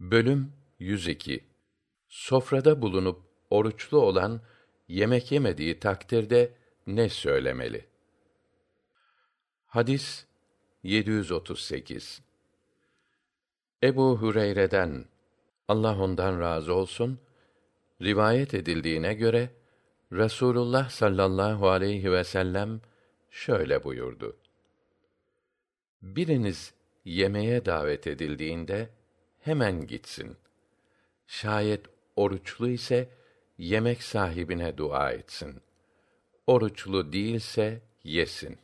Bölüm 102 Sofrada bulunup oruçlu olan yemek yemediği takdirde ne söylemeli? Hadis 738 Ebu Hüreyre'den Allah ondan razı olsun rivayet edildiğine göre Rasulullah sallallahu aleyhi ve sellem şöyle buyurdu. Biriniz yemeğe davet edildiğinde hemen gitsin. Şayet oruçlu ise yemek sahibine dua etsin. Oruçlu değilse yesin.